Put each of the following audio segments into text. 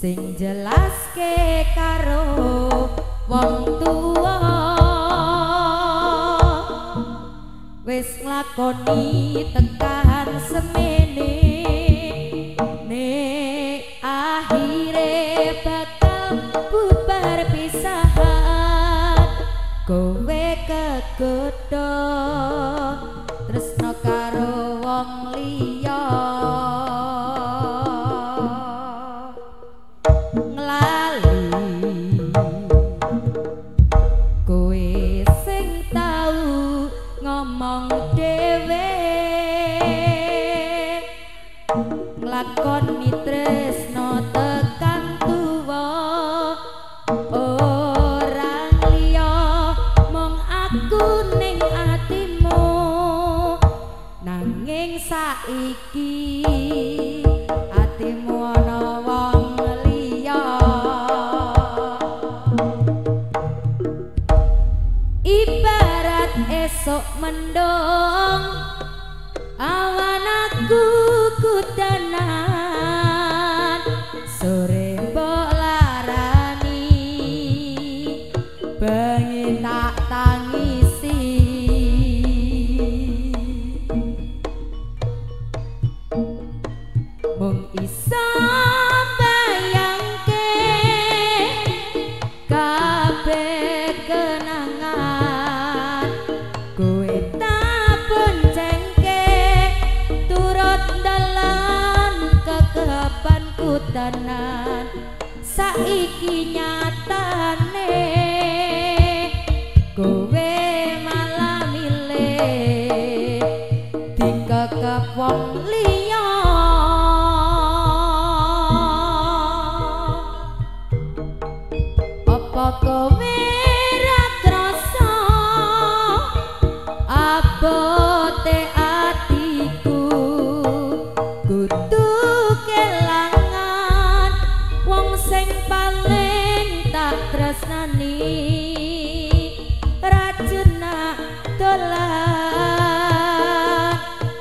sing jelaske karo wong tuwa. Wis nglakoni tekan semene kowe kegodho mendung awan aku kudanan sore mbok larani. Bengi tak tangisi. Mung isa tenan saiki nyatane kowe malah milih dikekep wong liya. Apa kowe tresnani rajena dolan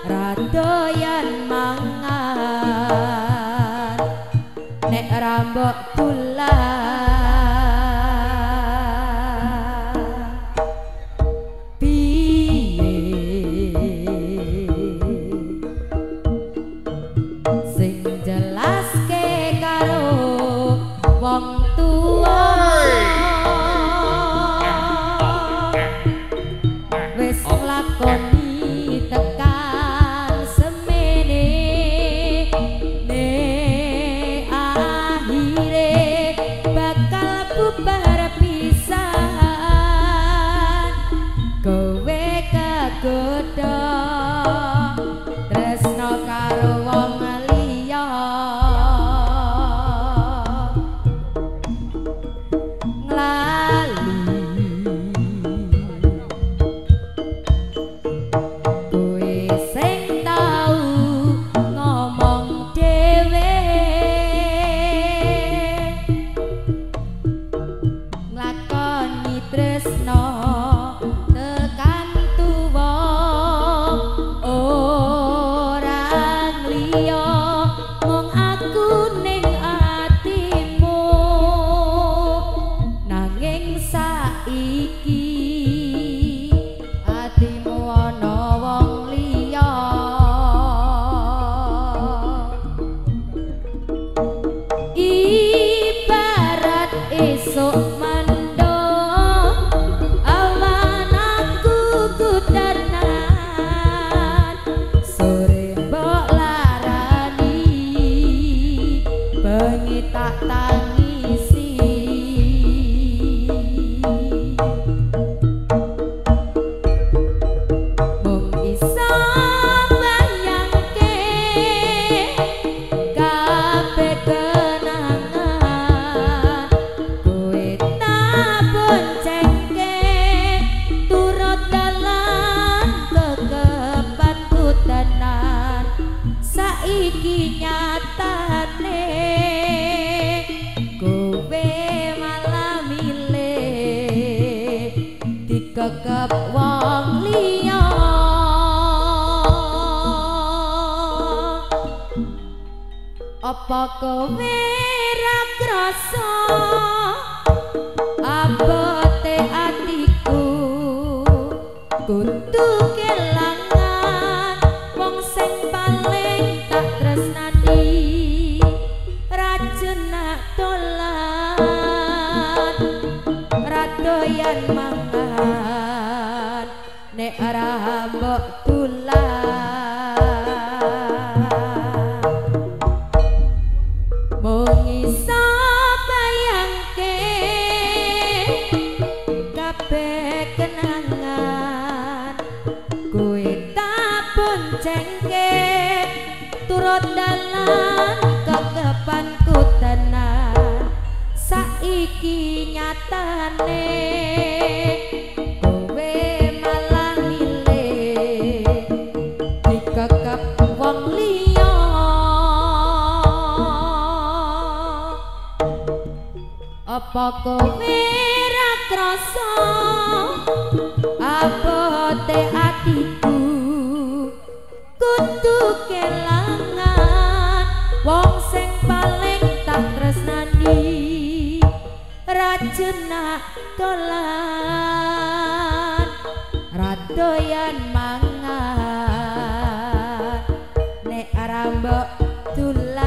radoyan mangan nek rambok tulan ada bengi tak tangisi. Mung isa bayangke kabeh kenangan. Kowe tak boncengke turut dalan kekepanku tenan saiki nyatane apa kowe ra krasa abote atiku? Kudu kelangan wong sing paling tak tresnani rajena dolan radoyan mangan. Nek ora mbok turut apa kowe ra krasa abote atiku rajena dolan radoyan mangan. Nek arambok tulan